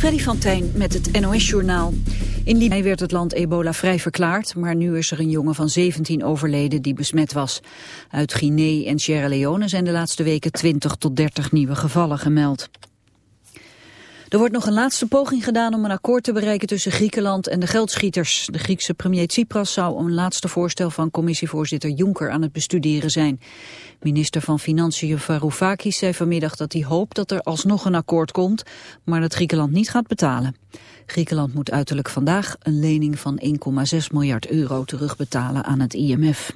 Freddy van met het NOS-journaal. In Libië werd het land ebola vrij verklaard, maar nu is er een jongen van 17 overleden die besmet was. Uit Guinea en Sierra Leone zijn de laatste weken 20 tot 30 nieuwe gevallen gemeld. Er wordt nog een laatste poging gedaan om een akkoord te bereiken tussen Griekenland en de geldschieters. De Griekse premier Tsipras zou een laatste voorstel van commissievoorzitter Juncker aan het bestuderen zijn. Minister van Financiën Varoufakis zei vanmiddag dat hij hoopt dat er alsnog een akkoord komt, maar dat Griekenland niet gaat betalen. Griekenland moet uiterlijk vandaag een lening van 1,6 miljard euro terugbetalen aan het IMF.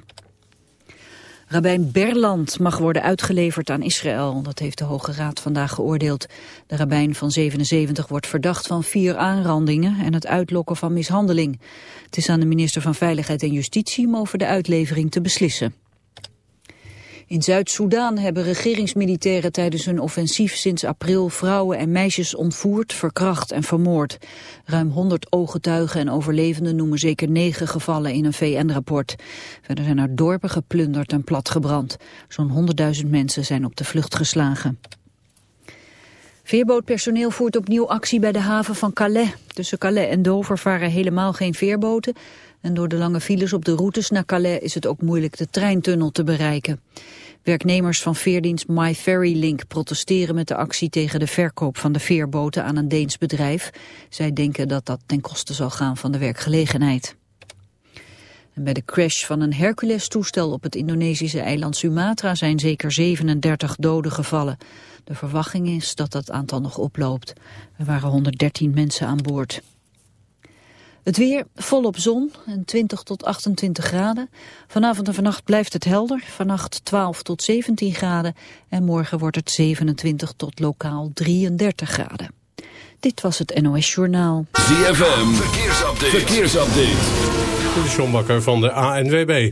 Rabijn Berland mag worden uitgeleverd aan Israël. Dat heeft de Hoge Raad vandaag geoordeeld. De rabijn van 77 wordt verdacht van vier aanrandingen en het uitlokken van mishandeling. Het is aan de minister van Veiligheid en Justitie om over de uitlevering te beslissen. In Zuid-Soedan hebben regeringsmilitairen tijdens hun offensief sinds april vrouwen en meisjes ontvoerd, verkracht en vermoord. Ruim 100 ooggetuigen en overlevenden noemen zeker negen gevallen in een VN-rapport. Verder zijn er dorpen geplunderd en platgebrand. Zo'n 100.000 mensen zijn op de vlucht geslagen. Veerbootpersoneel voert opnieuw actie bij de haven van Calais. Tussen Calais en Dover varen helemaal geen veerboten. En door de lange files op de routes naar Calais is het ook moeilijk de treintunnel te bereiken. Werknemers van veerdienst My Ferry Link protesteren met de actie tegen de verkoop van de veerboten aan een Deens bedrijf. Zij denken dat dat ten koste zal gaan van de werkgelegenheid. En bij de crash van een Hercules-toestel op het Indonesische eiland Sumatra zijn zeker 37 doden gevallen. De verwachting is dat dat aantal nog oploopt. Er waren 113 mensen aan boord. Het weer volop zon en 20 tot 28 graden. Vanavond en vannacht blijft het helder. Vannacht 12 tot 17 graden. En morgen wordt het 27 tot lokaal 33 graden. Dit was het NOS Journaal. ZFM, verkeersupdate. verkeersupdate. De Sjombakker van de ANWB.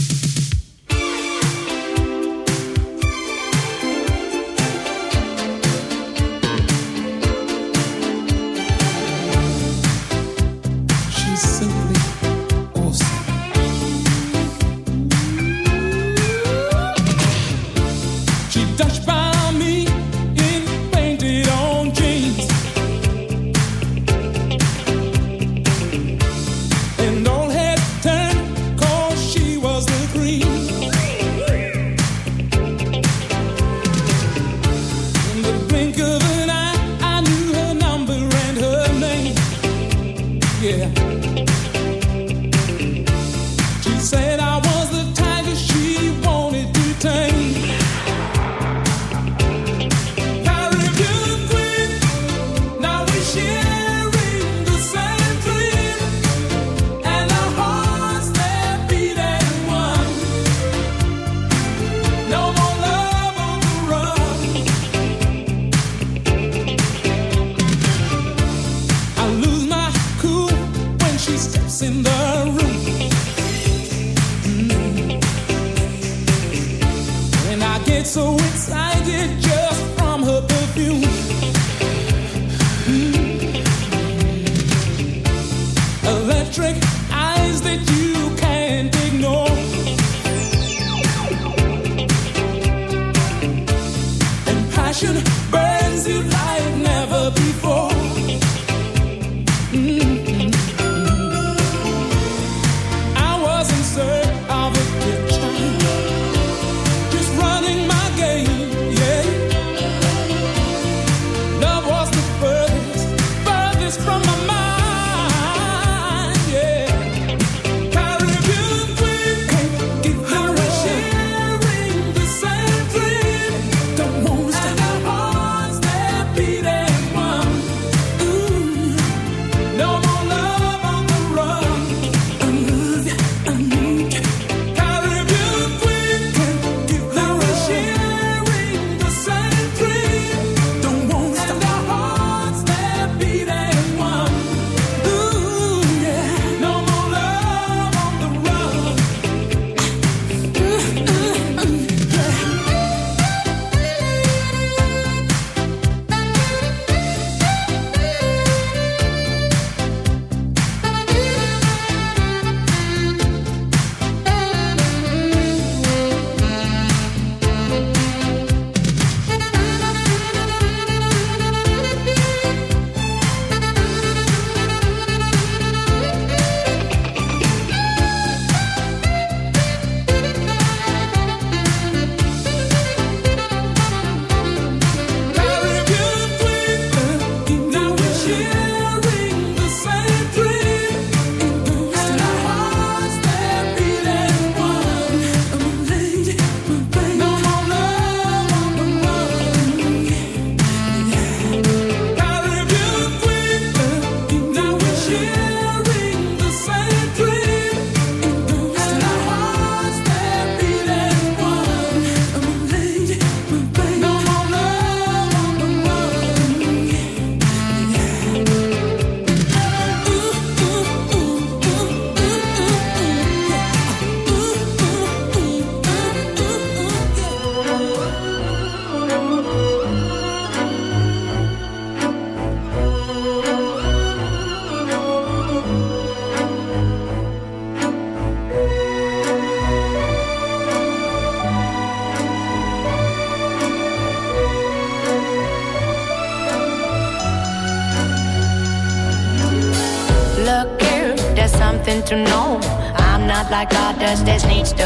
passion burns you like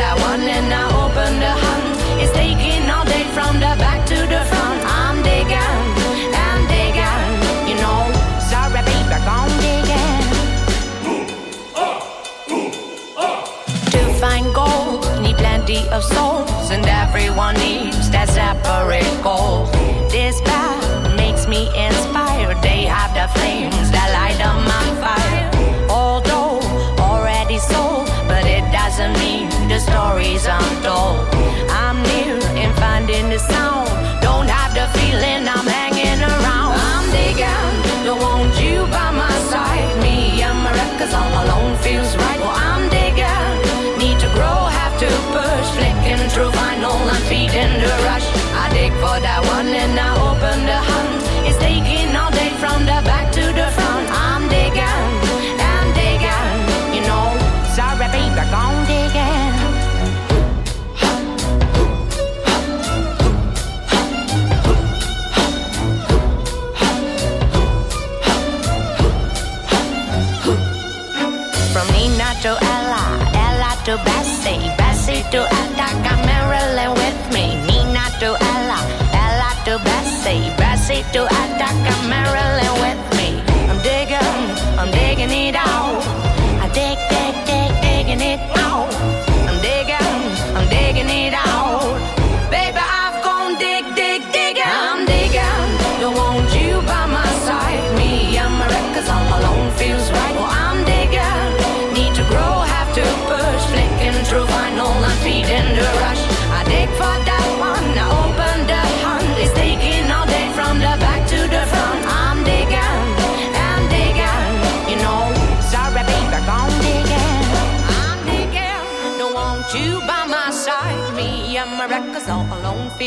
That one and I open the hunt. It's taking all day from the back to the front. I'm digging, I'm digging, you know. Sorry, baby, I'm digging. To find gold, need plenty of souls, and everyone needs that separate goal. This path makes me inspired. They have the flames that light up my fire. Although already sold, but it doesn't mean the stories untold. I'm near in finding the sound. Don't have the feeling I'm hanging potato attack a Maryland, with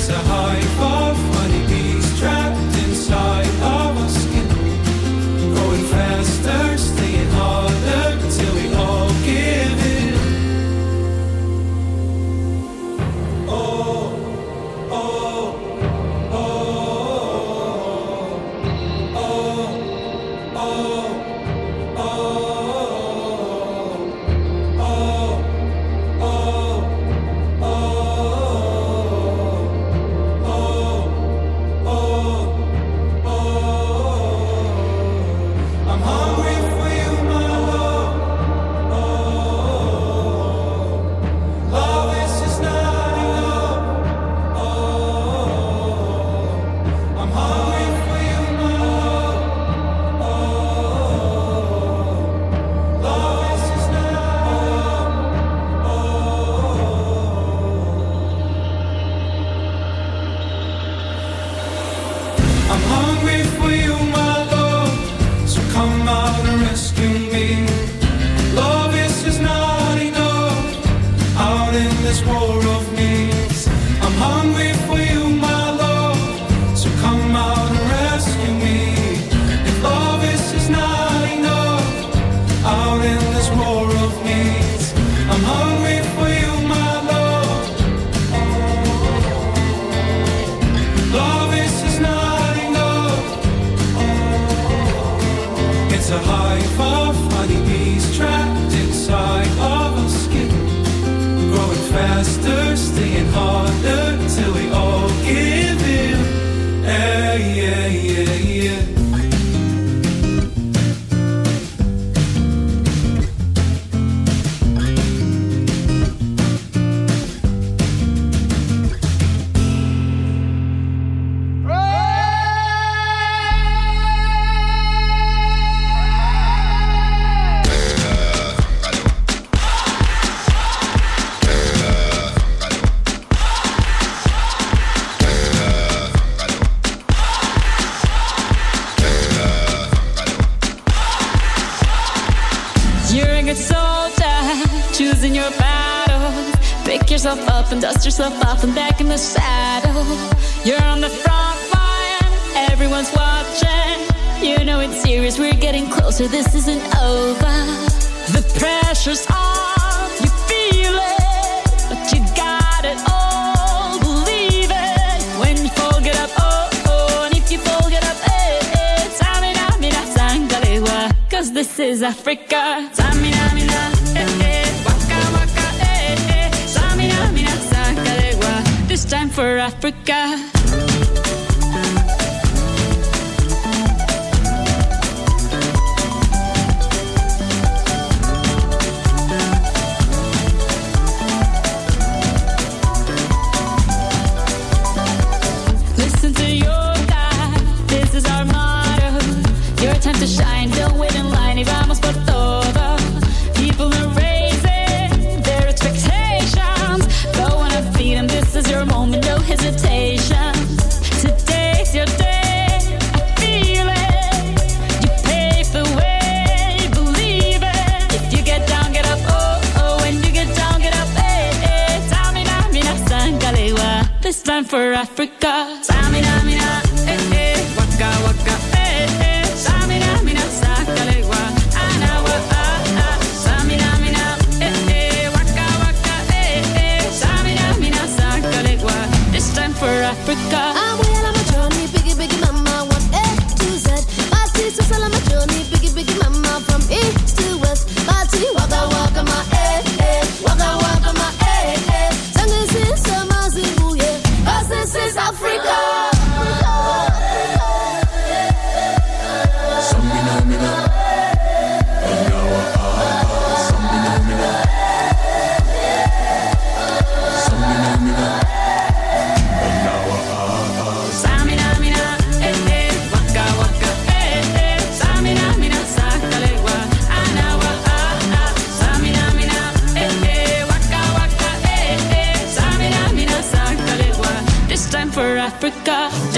it's a high five. This is Africa. Tamina, mina, eh, eh, waka, waka, eh, eh. Tamina, mina, sangalewa, this time for Africa. for Africa. Africa.